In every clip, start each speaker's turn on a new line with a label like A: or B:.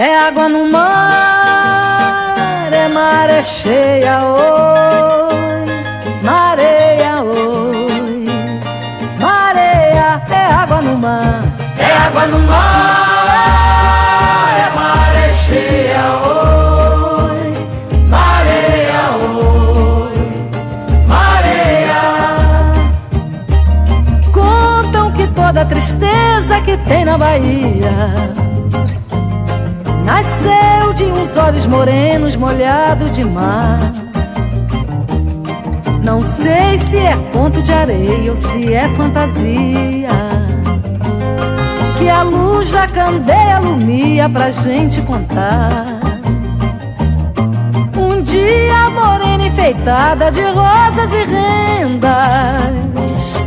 A: É água no mar, é maré cheia, oi, mareia, oi, mareia, é água no mar,
B: é água no mar, é maré cheia, oi, mareia, oi, mareia.
A: Contam que toda a tristeza que tem na Bahia Nasceu de uns olhos morenos molhados de mar. Não sei se é ponto de areia ou se é fantasia. Que a luz da candeia alumia pra gente contar. Um dia morena enfeitada de rosas e rendas.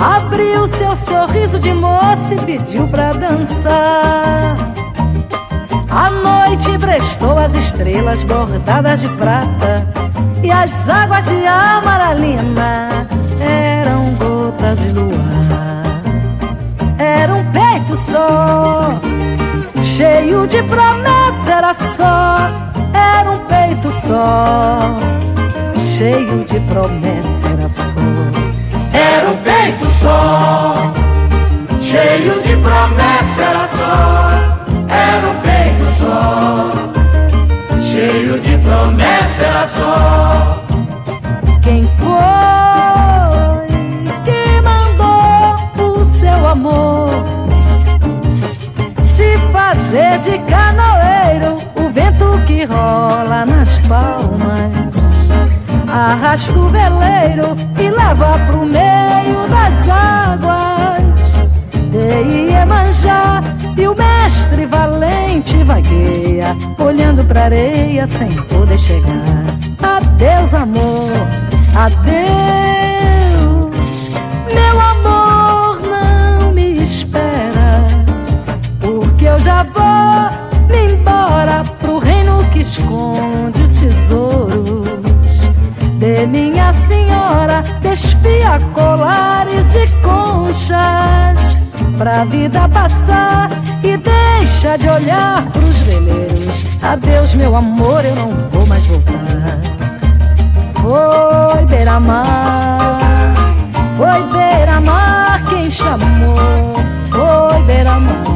A: Abriu seu sorriso de moça e pediu pra dançar. A noite prestou as estrelas bordadas de prata E as águas de amaralina eram gotas de luar. Era um peito só, cheio de promessa Era só, era um peito só Cheio de promessa era só.
B: Era um peito só, cheio de promessa era só de
A: canoeiro? O vento que rola nas palmas arrasta o veleiro e leva pro meio das águas de Iemanjá e o mestre valente vagueia, olhando pra areia sem poder chegar. Adeus, amor, adeus. colares de conchas, pra vida passar e deixa de olhar pros veleiros. Adeus, meu amor, eu não vou mais voltar. Foi beira-mar, foi beira-mar quem chamou, foi beira-mar.